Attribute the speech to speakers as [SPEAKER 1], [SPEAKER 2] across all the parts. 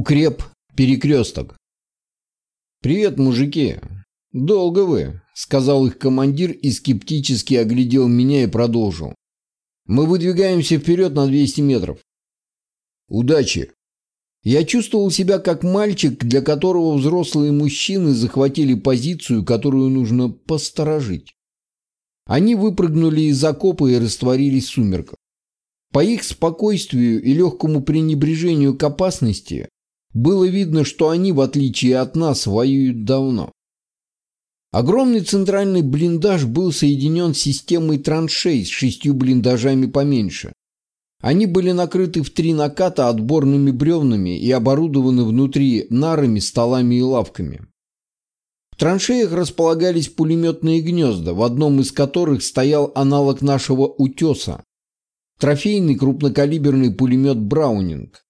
[SPEAKER 1] Укреп, перекресток. «Привет, мужики. Долго вы», — сказал их командир и скептически оглядел меня и продолжил. «Мы выдвигаемся вперед на 200 метров». «Удачи». Я чувствовал себя как мальчик, для которого взрослые мужчины захватили позицию, которую нужно посторожить. Они выпрыгнули из окопа и растворились в сумерках. По их спокойствию и легкому пренебрежению к опасности было видно, что они, в отличие от нас, воюют давно. Огромный центральный блиндаж был соединен с системой траншей с шестью блиндажами поменьше. Они были накрыты в три наката отборными бревнами и оборудованы внутри нарами, столами и лавками. В траншеях располагались пулеметные гнезда, в одном из которых стоял аналог нашего «Утеса» – трофейный крупнокалиберный пулемет «Браунинг».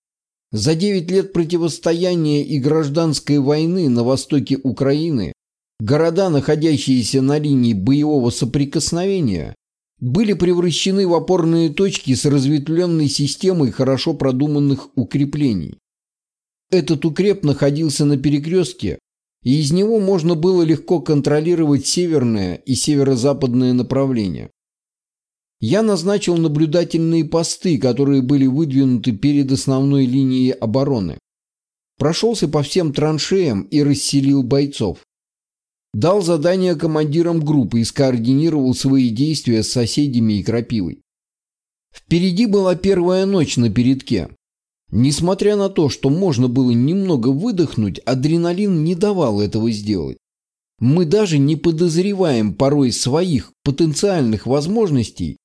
[SPEAKER 1] За 9 лет противостояния и гражданской войны на востоке Украины города, находящиеся на линии боевого соприкосновения, были превращены в опорные точки с разветвленной системой хорошо продуманных укреплений. Этот укреп находился на перекрестке, и из него можно было легко контролировать северное и северо-западное направления. Я назначил наблюдательные посты, которые были выдвинуты перед основной линией обороны. Прошелся по всем траншеям и расселил бойцов. Дал задание командирам группы и скоординировал свои действия с соседями и крапивой. Впереди была первая ночь на передке. Несмотря на то, что можно было немного выдохнуть, адреналин не давал этого сделать. Мы даже не подозреваем порой своих потенциальных возможностей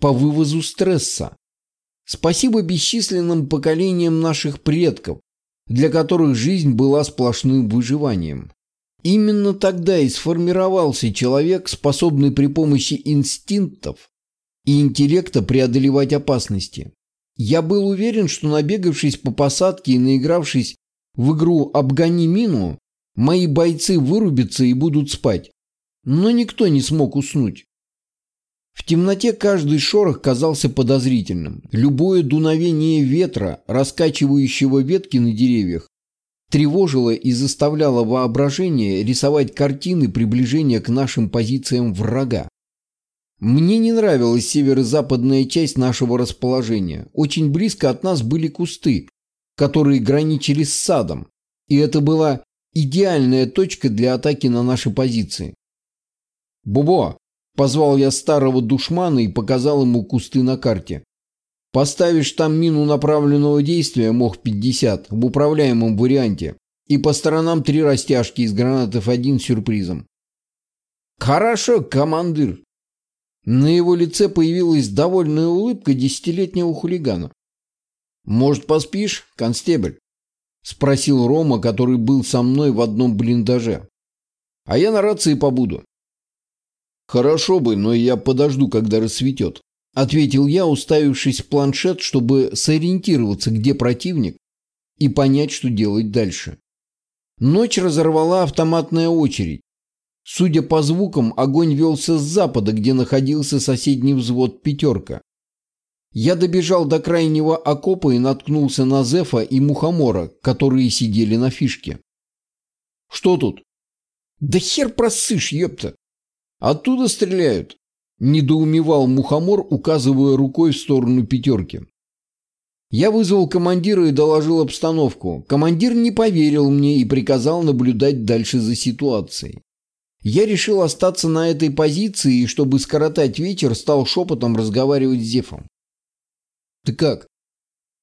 [SPEAKER 1] по вывозу стресса. Спасибо бесчисленным поколениям наших предков, для которых жизнь была сплошным выживанием. Именно тогда и сформировался человек, способный при помощи инстинктов и интеллекта преодолевать опасности. Я был уверен, что набегавшись по посадке и наигравшись в игру «Обгони мину», мои бойцы вырубятся и будут спать. Но никто не смог уснуть. В темноте каждый шорох казался подозрительным. Любое дуновение ветра, раскачивающего ветки на деревьях, тревожило и заставляло воображение рисовать картины приближения к нашим позициям врага. Мне не нравилась северо-западная часть нашего расположения. Очень близко от нас были кусты, которые граничили с садом, и это была идеальная точка для атаки на наши позиции. «Бубо, Позвал я старого душмана и показал ему кусты на карте. Поставишь там мину направленного действия МОХ-50 в управляемом варианте и по сторонам три растяжки из гранатов один с сюрпризом. «Хорошо, командир!» На его лице появилась довольная улыбка десятилетнего хулигана. «Может, поспишь, констебль?» — спросил Рома, который был со мной в одном блиндаже. «А я на рации побуду. «Хорошо бы, но я подожду, когда рассветет», — ответил я, уставившись в планшет, чтобы сориентироваться, где противник, и понять, что делать дальше. Ночь разорвала автоматная очередь. Судя по звукам, огонь велся с запада, где находился соседний взвод «пятерка». Я добежал до крайнего окопа и наткнулся на Зефа и Мухомора, которые сидели на фишке. «Что тут?» «Да хер просышь, ёпта!» Оттуда стреляют. Недоумевал мухомор, указывая рукой в сторону пятерки. Я вызвал командира и доложил обстановку. Командир не поверил мне и приказал наблюдать дальше за ситуацией. Я решил остаться на этой позиции и, чтобы скоротать вечер, стал шепотом разговаривать с Зефом. «Ты как?»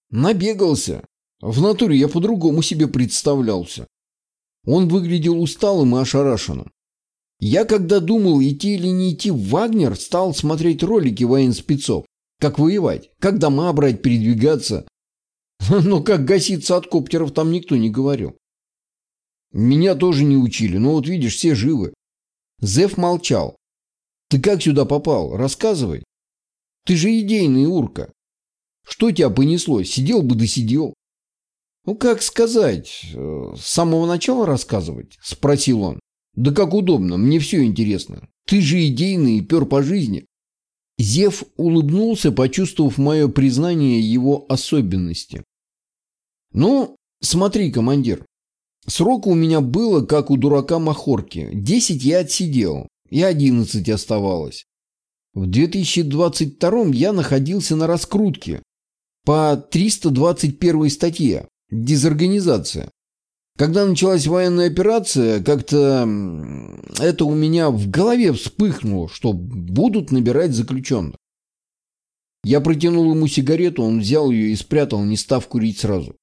[SPEAKER 1] «Набегался. В натуре я по-другому себе представлялся». Он выглядел усталым и ошарашенным. Я, когда думал, идти или не идти в Вагнер, стал смотреть ролики военспецов. Как воевать, как дома брать, передвигаться. Но как гаситься от коптеров там никто не говорил. Меня тоже не учили, но вот видишь, все живы. Зев молчал. Ты как сюда попал? Рассказывай. Ты же идейный урка. Что тебя понесло? Сидел бы досидел. Ну, как сказать, э, с самого начала рассказывать? Спросил он. Да как удобно, мне все интересно. Ты же идейный и пер по жизни. Зев улыбнулся, почувствовав мое признание его особенности. Ну, Смотри, командир. Срока у меня было, как у дурака Махорки. Десять я отсидел, и одиннадцать оставалось. В 2022 я находился на раскрутке по 321 статье «Дезорганизация». Когда началась военная операция, как-то это у меня в голове вспыхнуло, что будут набирать заключенных. Я протянул ему сигарету, он взял ее и спрятал, не став курить сразу.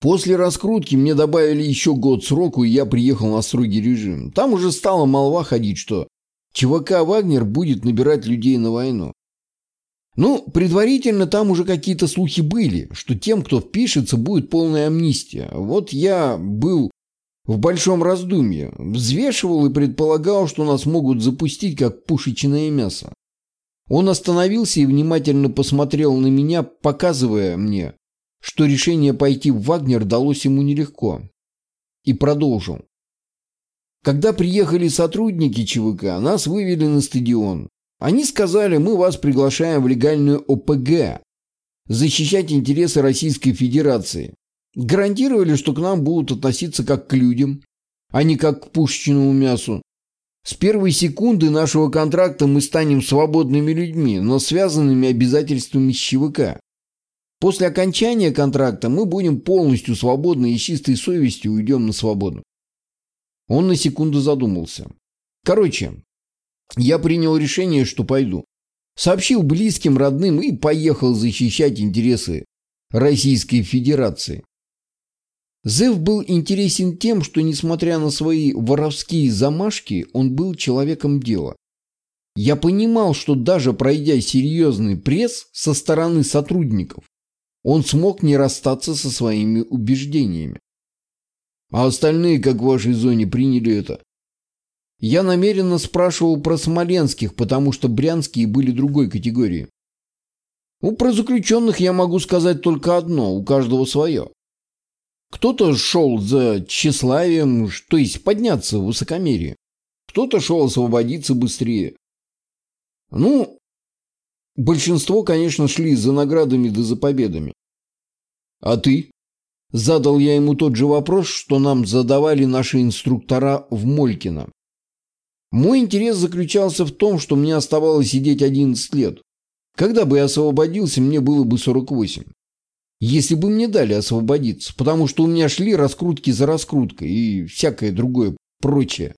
[SPEAKER 1] После раскрутки мне добавили еще год сроку, и я приехал на строгий режим. Там уже стала молва ходить, что ЧВК «Вагнер» будет набирать людей на войну. Ну, предварительно там уже какие-то слухи были, что тем, кто впишется, будет полная амнистия. Вот я был в большом раздумье, взвешивал и предполагал, что нас могут запустить как пушечное мясо. Он остановился и внимательно посмотрел на меня, показывая мне, что решение пойти в Вагнер далось ему нелегко. И продолжил. Когда приехали сотрудники ЧВК, нас вывели на стадион. Они сказали, мы вас приглашаем в легальную ОПГ, защищать интересы Российской Федерации. Гарантировали, что к нам будут относиться как к людям, а не как к пушечному мясу. С первой секунды нашего контракта мы станем свободными людьми, но связанными обязательствами ЧВК. После окончания контракта мы будем полностью свободны и с чистой совестью уйдем на свободу. Он на секунду задумался. Короче, я принял решение, что пойду. Сообщил близким, родным и поехал защищать интересы Российской Федерации. Зев был интересен тем, что, несмотря на свои воровские замашки, он был человеком дела. Я понимал, что даже пройдя серьезный пресс со стороны сотрудников, он смог не расстаться со своими убеждениями. А остальные, как в вашей зоне, приняли это? Я намеренно спрашивал про смоленских, потому что брянские были другой категории. Ну, про заключенных я могу сказать только одно, у каждого свое. Кто-то шел за тщеславием, то есть подняться в высокомерие. Кто-то шел освободиться быстрее. Ну, большинство, конечно, шли за наградами да за победами. А ты? Задал я ему тот же вопрос, что нам задавали наши инструктора в Молькино. Мой интерес заключался в том, что мне оставалось сидеть 11 лет. Когда бы я освободился, мне было бы 48. Если бы мне дали освободиться, потому что у меня шли раскрутки за раскруткой и всякое другое прочее.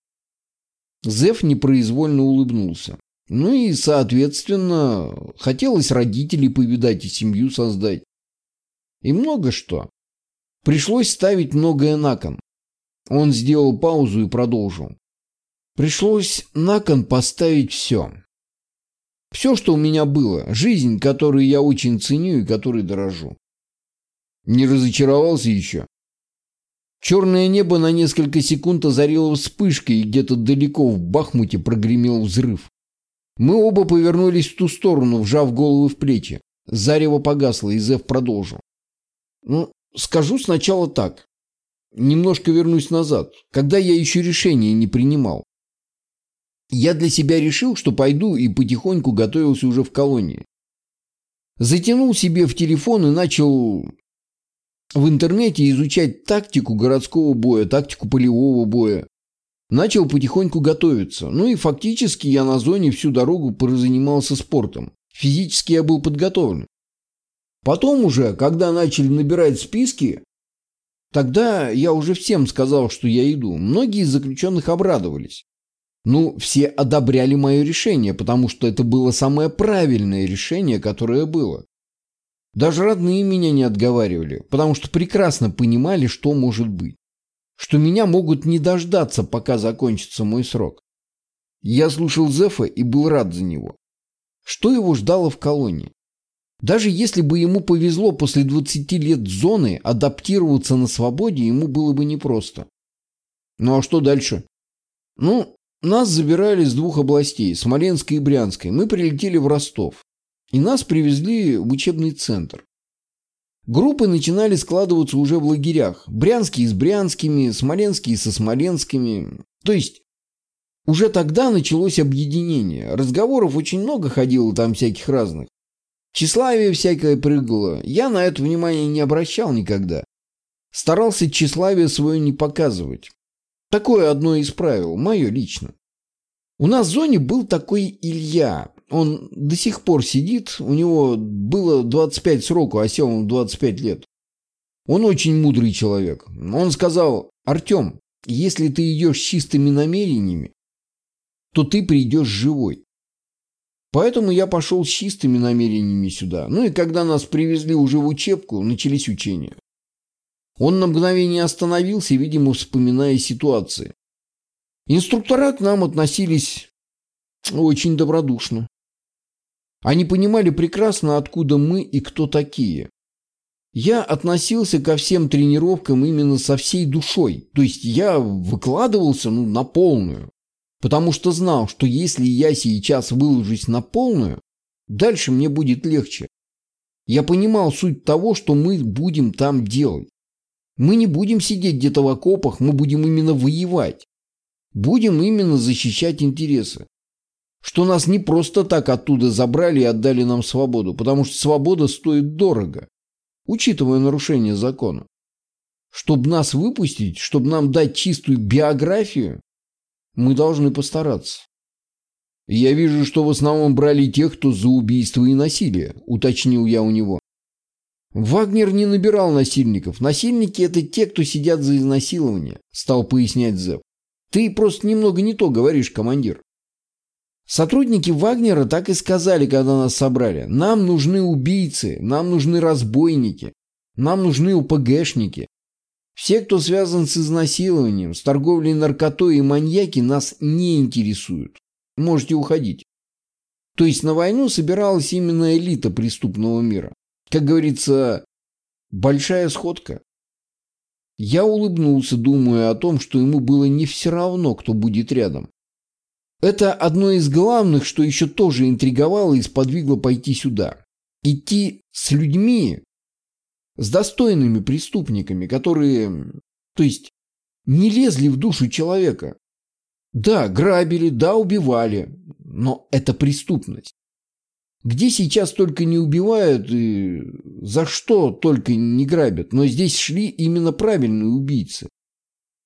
[SPEAKER 1] Зев непроизвольно улыбнулся. Ну и, соответственно, хотелось родителей повидать и семью создать. И много что. Пришлось ставить многое на кон. Он сделал паузу и продолжил. Пришлось на кон поставить все. Все, что у меня было. Жизнь, которую я очень ценю и которой дорожу. Не разочаровался еще? Черное небо на несколько секунд озарило вспышкой, и где-то далеко в Бахмуте прогремел взрыв. Мы оба повернулись в ту сторону, вжав головы в плечи. Зарево погасло, и Зев продолжил. Ну, скажу сначала так. Немножко вернусь назад, когда я еще решение не принимал. Я для себя решил, что пойду и потихоньку готовился уже в колонии. Затянул себе в телефон и начал в интернете изучать тактику городского боя, тактику полевого боя. Начал потихоньку готовиться. Ну и фактически я на зоне всю дорогу занимался спортом. Физически я был подготовлен. Потом уже, когда начали набирать списки, тогда я уже всем сказал, что я иду. Многие из заключенных обрадовались. Ну, все одобряли мое решение, потому что это было самое правильное решение, которое было. Даже родные меня не отговаривали, потому что прекрасно понимали, что может быть. Что меня могут не дождаться, пока закончится мой срок. Я слушал Зефа и был рад за него. Что его ждало в колонии? Даже если бы ему повезло после 20 лет зоны адаптироваться на свободе, ему было бы непросто. Ну а что дальше? Ну, нас забирали с двух областей, Смоленской и Брянской. Мы прилетели в Ростов. И нас привезли в учебный центр. Группы начинали складываться уже в лагерях. Брянские с брянскими, смоленские со смоленскими. То есть уже тогда началось объединение. Разговоров очень много ходило там всяких разных. Тщеславие всякое прыгало. Я на это внимание не обращал никогда. Старался тщеславие свое не показывать. Такое одно из правил, мое лично. У нас в зоне был такой Илья. Он до сих пор сидит, у него было 25 сроку, а сел он 25 лет. Он очень мудрый человек. Он сказал, Артем, если ты идешь с чистыми намерениями, то ты придешь живой. Поэтому я пошел с чистыми намерениями сюда. Ну и когда нас привезли уже в учебку, начались учения. Он на мгновение остановился, видимо, вспоминая ситуации. Инструктора к нам относились очень добродушно. Они понимали прекрасно, откуда мы и кто такие. Я относился ко всем тренировкам именно со всей душой. То есть я выкладывался ну, на полную. Потому что знал, что если я сейчас выложусь на полную, дальше мне будет легче. Я понимал суть того, что мы будем там делать. Мы не будем сидеть где-то в окопах, мы будем именно воевать. Будем именно защищать интересы. Что нас не просто так оттуда забрали и отдали нам свободу, потому что свобода стоит дорого, учитывая нарушение закона. Чтобы нас выпустить, чтобы нам дать чистую биографию, мы должны постараться. Я вижу, что в основном брали тех, кто за убийство и насилие, уточнил я у него. Вагнер не набирал насильников. Насильники – это те, кто сидят за изнасилование, стал пояснять Зев. Ты просто немного не то говоришь, командир. Сотрудники Вагнера так и сказали, когда нас собрали. Нам нужны убийцы, нам нужны разбойники, нам нужны УПГшники. Все, кто связан с изнасилованием, с торговлей наркотой и маньяки, нас не интересуют. Можете уходить. То есть на войну собиралась именно элита преступного мира. Как говорится, большая сходка. Я улыбнулся, думая о том, что ему было не все равно, кто будет рядом. Это одно из главных, что еще тоже интриговало и сподвигло пойти сюда. Идти с людьми, с достойными преступниками, которые, то есть, не лезли в душу человека. Да, грабили, да, убивали, но это преступность. Где сейчас только не убивают и за что только не грабят, но здесь шли именно правильные убийцы.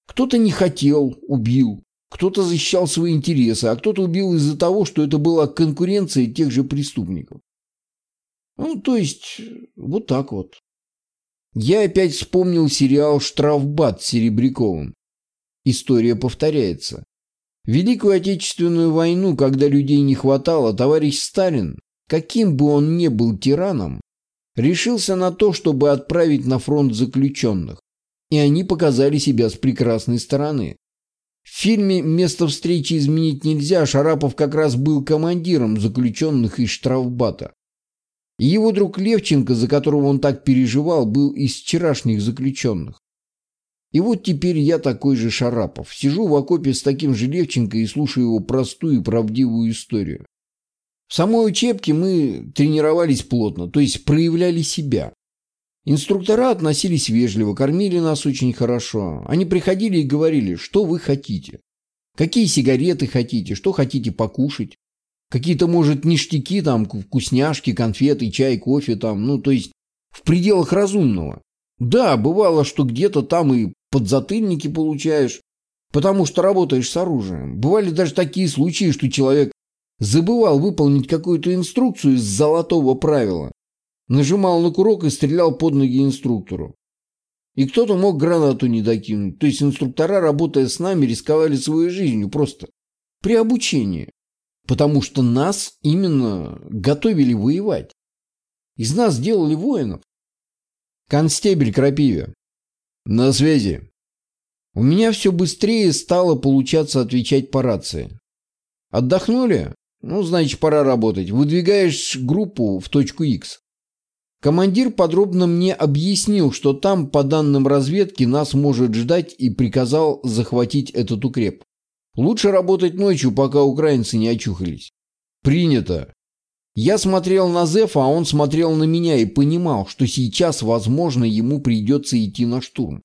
[SPEAKER 1] Кто-то не хотел, убил, кто-то защищал свои интересы, а кто-то убил из-за того, что это была конкуренция тех же преступников. Ну, то есть, вот так вот. Я опять вспомнил сериал «Штрафбат» с Серебряковым. История повторяется. Великую Отечественную войну, когда людей не хватало, товарищ Сталин, каким бы он ни был тираном, решился на то, чтобы отправить на фронт заключенных. И они показали себя с прекрасной стороны. В фильме «Место встречи изменить нельзя» Шарапов как раз был командиром заключенных из штрафбата. И его друг Левченко, за которого он так переживал, был из вчерашних заключенных. И вот теперь я такой же Шарапов. Сижу в окопе с таким же Левченко и слушаю его простую и правдивую историю. Самой учебке мы тренировались плотно, то есть проявляли себя. Инструктора относились вежливо, кормили нас очень хорошо. Они приходили и говорили, что вы хотите. Какие сигареты хотите, что хотите покушать. Какие-то, может, ништяки, там, вкусняшки, конфеты, чай, кофе, там, ну, то есть в пределах разумного. Да, бывало, что где-то там и подзатыльники получаешь, потому что работаешь с оружием. Бывали даже такие случаи, что человек забывал выполнить какую-то инструкцию из золотого правила, нажимал на курок и стрелял под ноги инструктору. И кто-то мог гранату не докинуть. То есть инструктора, работая с нами, рисковали своей жизнью просто при обучении. Потому что нас именно готовили воевать. Из нас делали воинов. Констебель Крапиве. На связи. У меня все быстрее стало получаться отвечать по рации. Отдохнули? Ну, значит, пора работать. Выдвигаешь группу в точку X. Командир подробно мне объяснил, что там, по данным разведки, нас может ждать и приказал захватить этот укреп. Лучше работать ночью, пока украинцы не очухались. Принято. Я смотрел на Зефа, а он смотрел на меня и понимал, что сейчас, возможно, ему придется идти на штурм.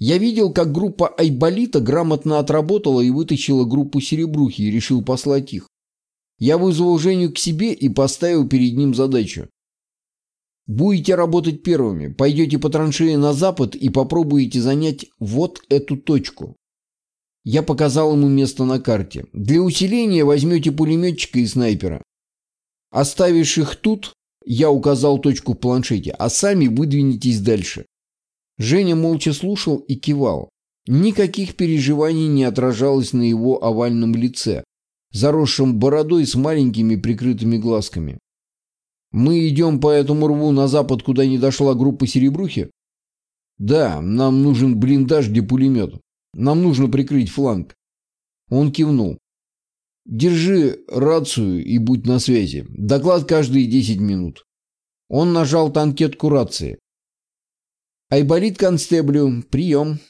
[SPEAKER 1] Я видел, как группа Айболита грамотно отработала и вытащила группу Серебрухи и решил послать их. Я вызвал Женю к себе и поставил перед ним задачу Будете работать первыми, пойдете по траншеи на запад и попробуете занять вот эту точку. Я показал ему место на карте. Для усиления возьмете пулеметчика и снайпера. Оставишь их тут, я указал точку в планшете, а сами выдвинетесь дальше. Женя молча слушал и кивал. Никаких переживаний не отражалось на его овальном лице, заросшем бородой с маленькими прикрытыми глазками. «Мы идем по этому рву на запад, куда не дошла группа Серебрухи?» «Да, нам нужен блиндаж, где пулемет. Нам нужно прикрыть фланг». Он кивнул. «Держи рацию и будь на связи. Доклад каждые 10 минут». Он нажал танкетку рации. «Айболит констеблю, прием».